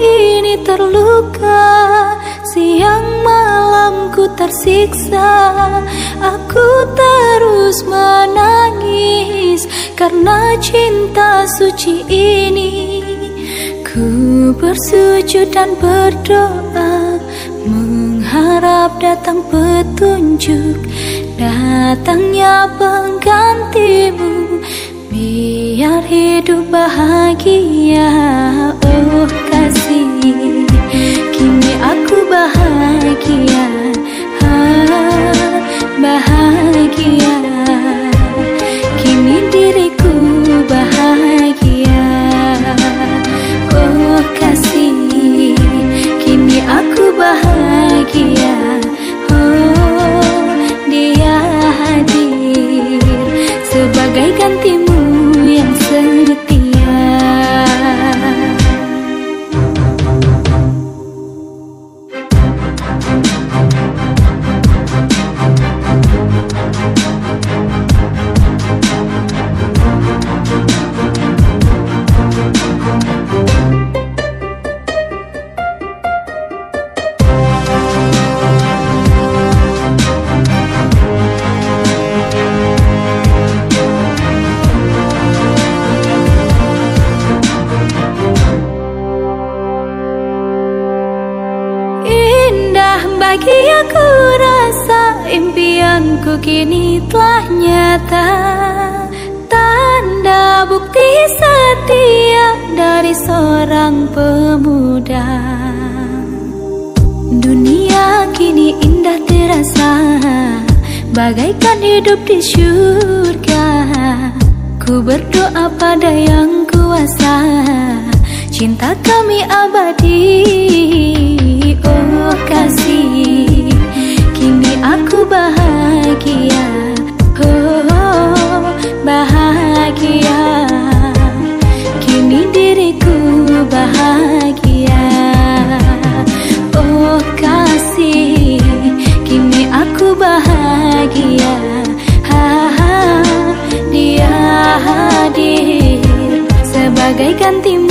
ini terluka. Siang malamku tersiksa. Aku terus menangis Karena cinta suci ini. Ku bersujud dan berdoa Mengharap datang petunjuk. Datangnya penggantimu Biar hidup bahagia Bagi aku rasa impianku kini telah nyata. Tanda bukti setia dari seorang pemuda. Dunia kini indah terasa. Bagaikan hidup di surga Ku berdoa pada yang kuasa. Cinta kami abadi. Oh kasih aku bahagia. Oh, oh bahagia. Kini diriku bahagia. Oh kasih. Kini aku bahagia. Ha, ha, Dia hadir. Sebagai gantimu